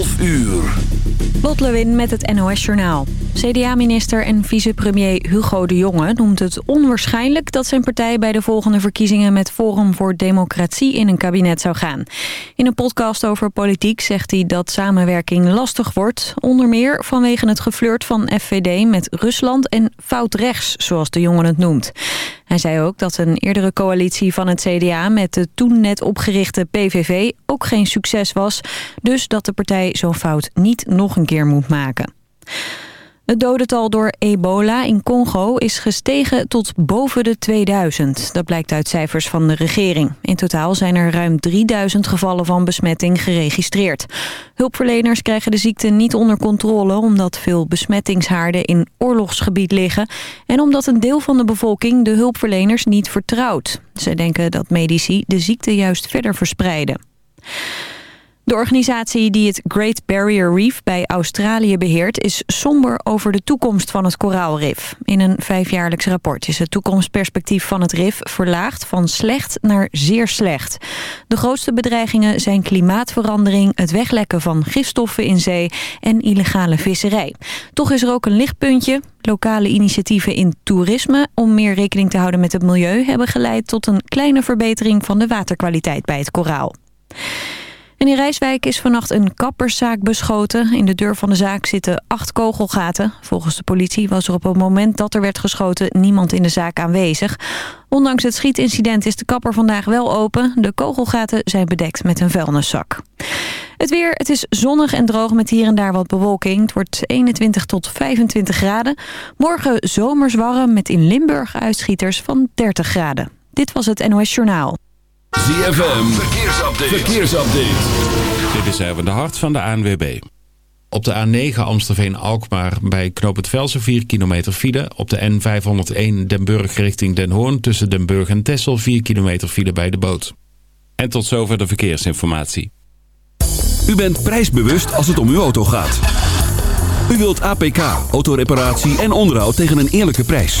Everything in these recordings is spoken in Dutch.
12 uur. Lewin met het NOS Journaal. CDA-minister en vicepremier Hugo de Jonge noemt het onwaarschijnlijk... dat zijn partij bij de volgende verkiezingen met Forum voor Democratie in een kabinet zou gaan. In een podcast over politiek zegt hij dat samenwerking lastig wordt... onder meer vanwege het geflirt van FVD met Rusland en fout rechts, zoals de Jonge het noemt. Hij zei ook dat een eerdere coalitie van het CDA met de toen net opgerichte PVV ook geen succes was. Dus dat de partij zo'n fout niet nog een keer moet maken. Het dodental door ebola in Congo is gestegen tot boven de 2000. Dat blijkt uit cijfers van de regering. In totaal zijn er ruim 3000 gevallen van besmetting geregistreerd. Hulpverleners krijgen de ziekte niet onder controle... omdat veel besmettingshaarden in oorlogsgebied liggen... en omdat een deel van de bevolking de hulpverleners niet vertrouwt. Ze denken dat medici de ziekte juist verder verspreiden. De organisatie die het Great Barrier Reef bij Australië beheert... is somber over de toekomst van het koraalrif. In een vijfjaarlijks rapport is het toekomstperspectief van het rif... verlaagd van slecht naar zeer slecht. De grootste bedreigingen zijn klimaatverandering... het weglekken van gifstoffen in zee en illegale visserij. Toch is er ook een lichtpuntje. Lokale initiatieven in toerisme om meer rekening te houden met het milieu... hebben geleid tot een kleine verbetering van de waterkwaliteit bij het koraal. En in Rijswijk is vannacht een kapperszaak beschoten. In de deur van de zaak zitten acht kogelgaten. Volgens de politie was er op het moment dat er werd geschoten niemand in de zaak aanwezig. Ondanks het schietincident is de kapper vandaag wel open. De kogelgaten zijn bedekt met een vuilniszak. Het weer, het is zonnig en droog met hier en daar wat bewolking. Het wordt 21 tot 25 graden. Morgen zomers warm met in Limburg uitschieters van 30 graden. Dit was het NOS Journaal. ZFM, verkeersupdate. verkeersupdate. Dit is even de hart van de ANWB. Op de A9 Amstelveen-Alkmaar bij Knoop het Velsen 4 kilometer file. Op de N501 Den Burg richting Den Hoorn tussen Den Burg en Tessel 4 kilometer file bij de boot. En tot zover de verkeersinformatie. U bent prijsbewust als het om uw auto gaat. U wilt APK, autoreparatie en onderhoud tegen een eerlijke prijs.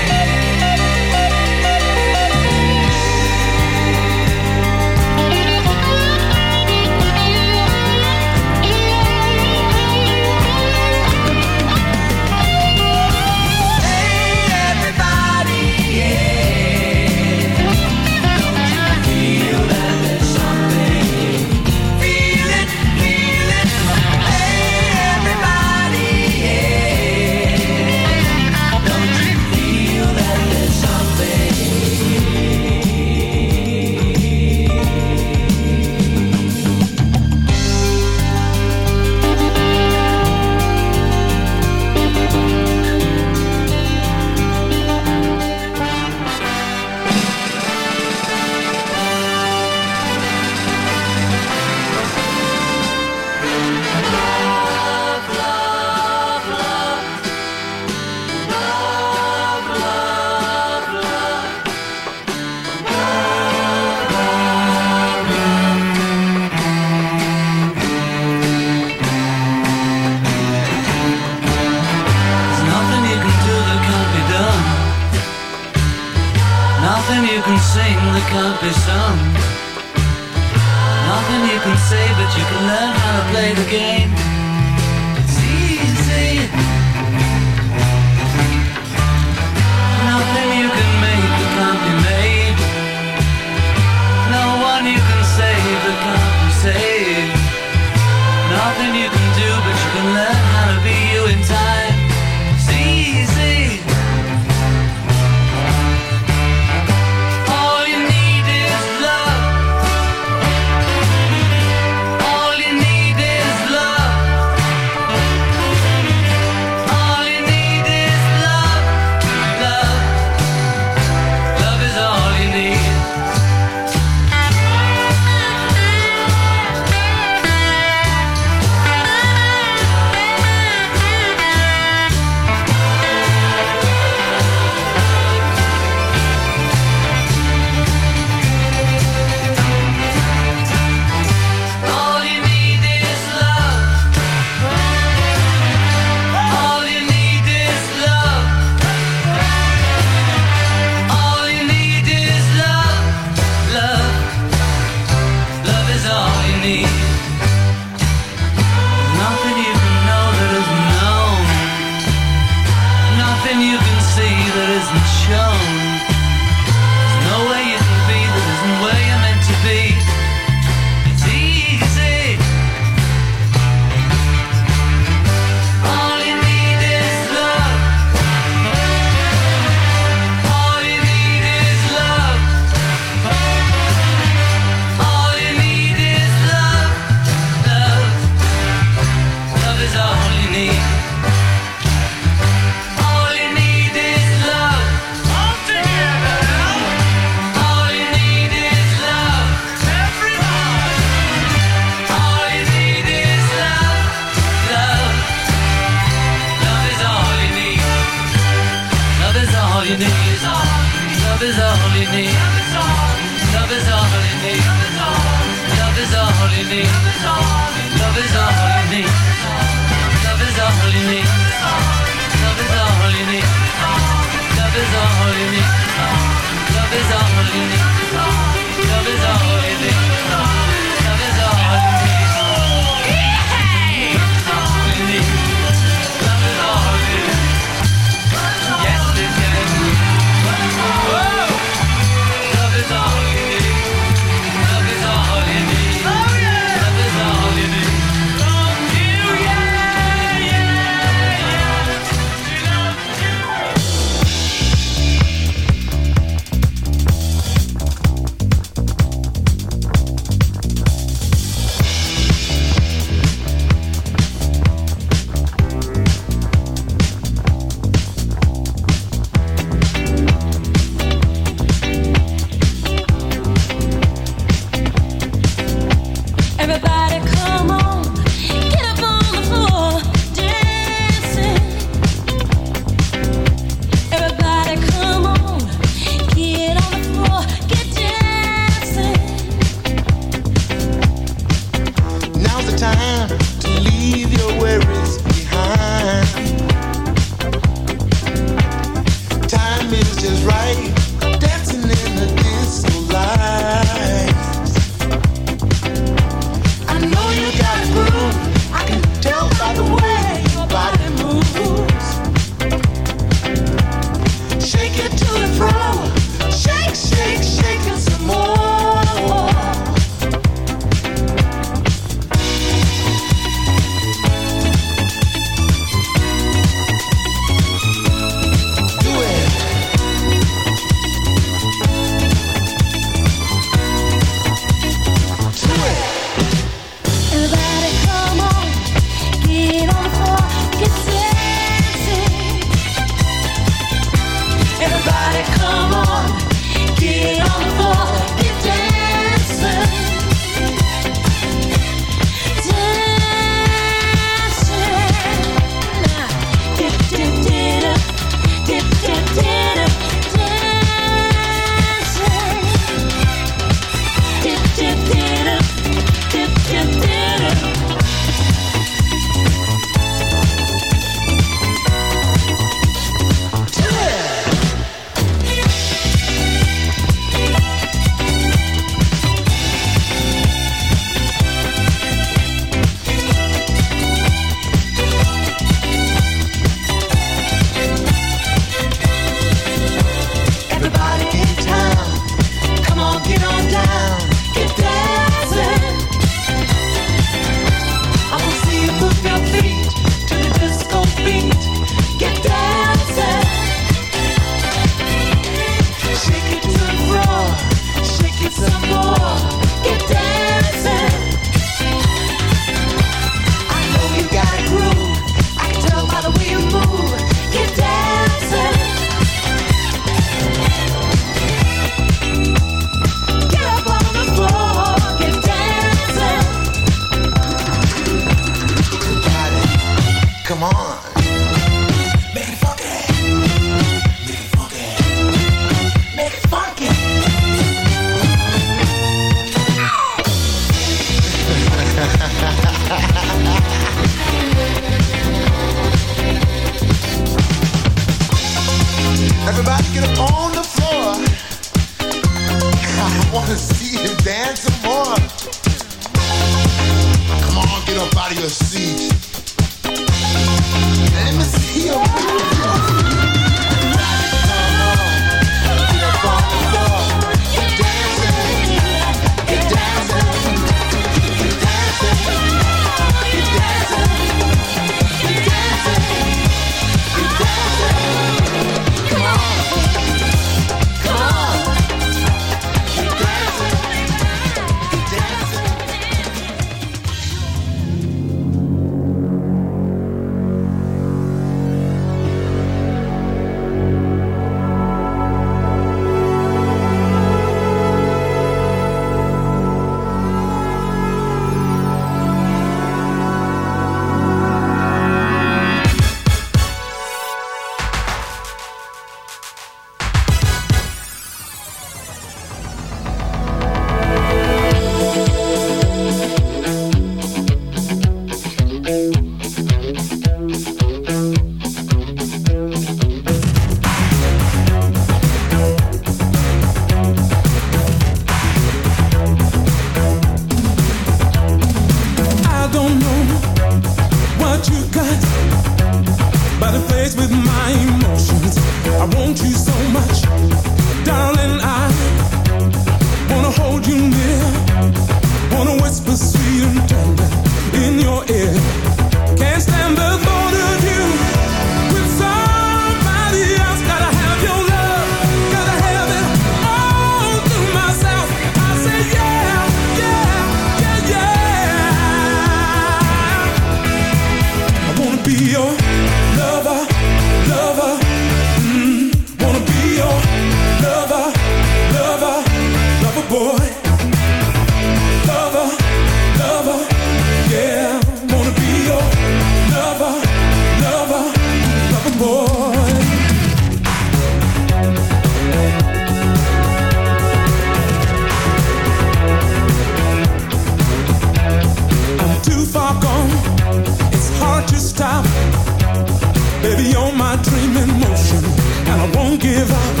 Give.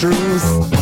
Truth,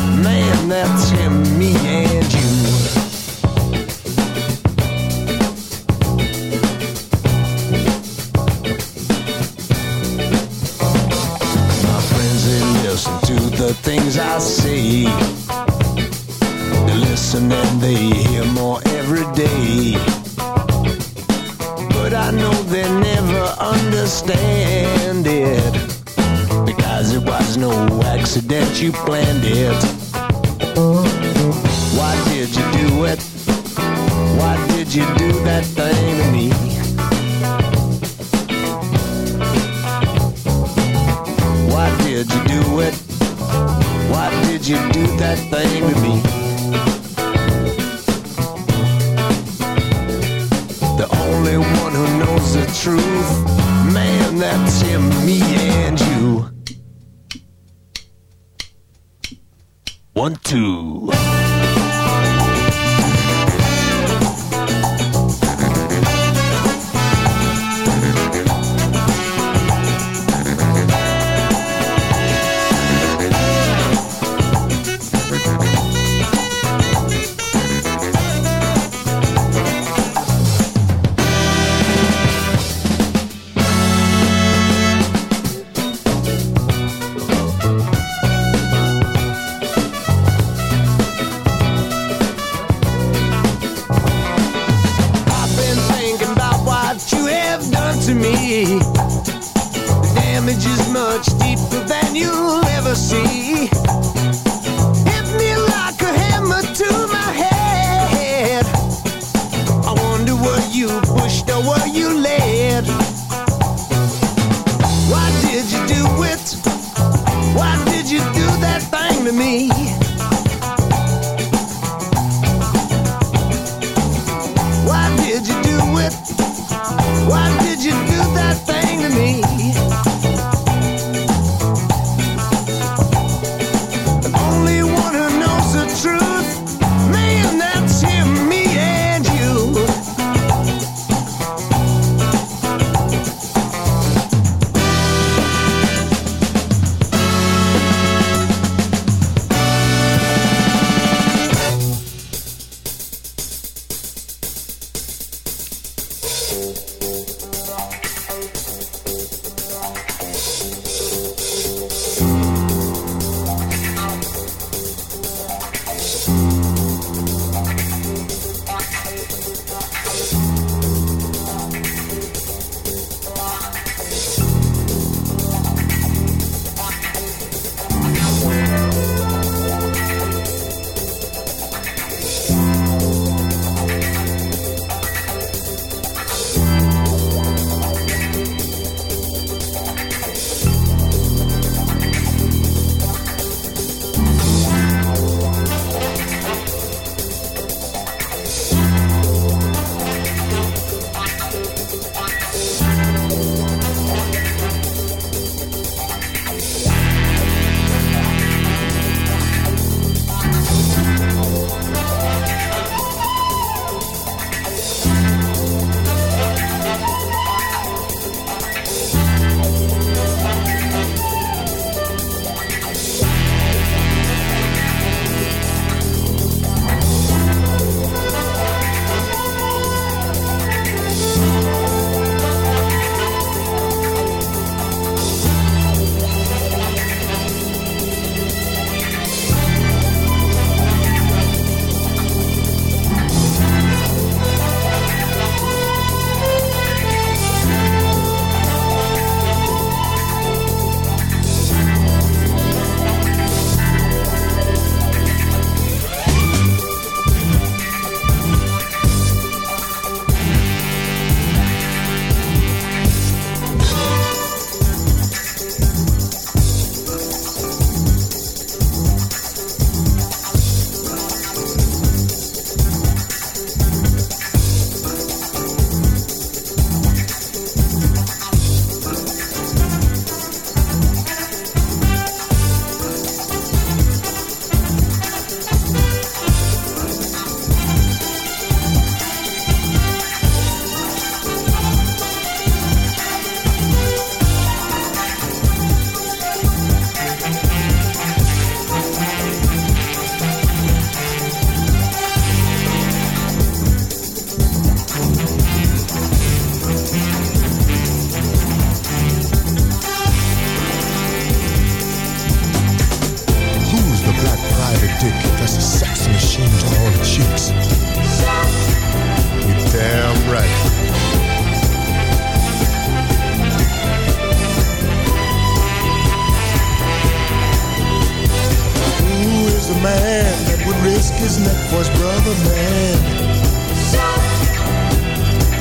neck for his brother, man.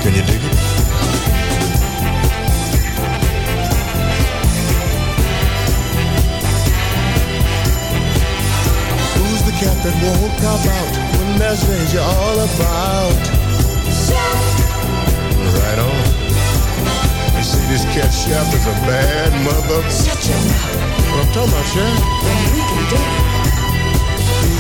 Can you dig it? Who's the cat that won't cop out when there's all about? Right on. You see, this cat chef is a bad mother. Shut your mouth. What I'm talking about, chef? we can do He's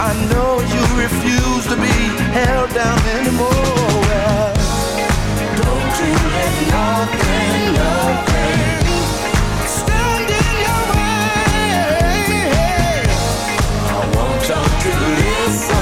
I know you refuse to be held down anymore. Don't let nothing, nothing stand in your way. I want you to listen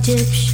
Egyptian.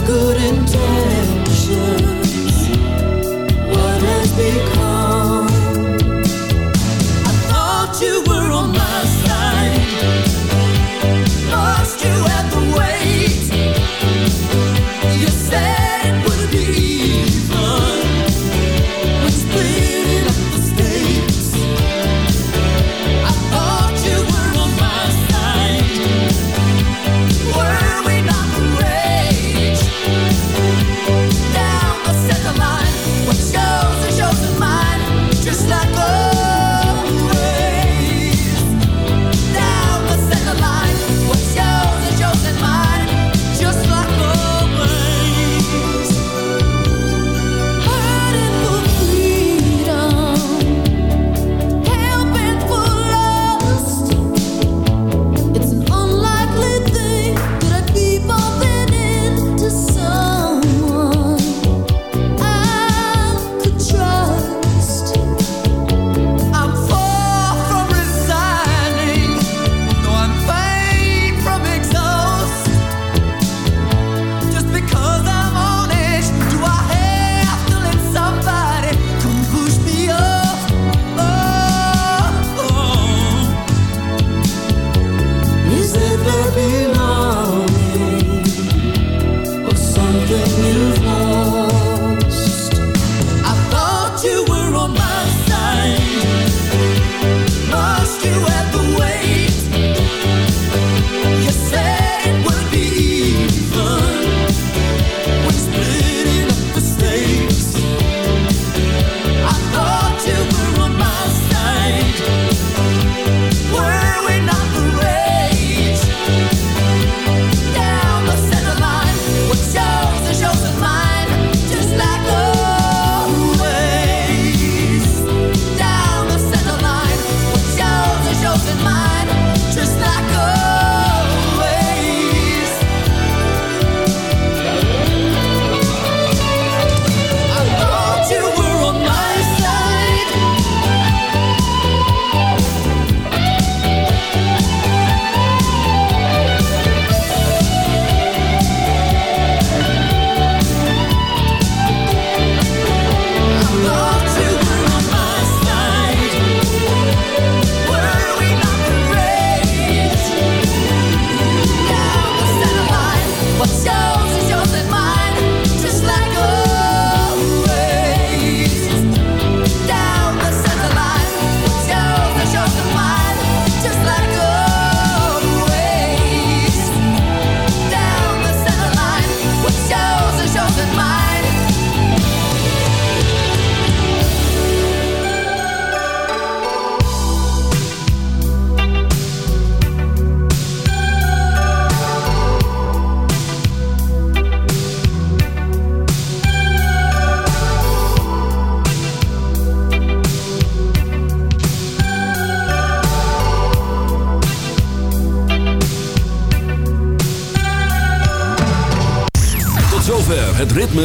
good intentions. What has become?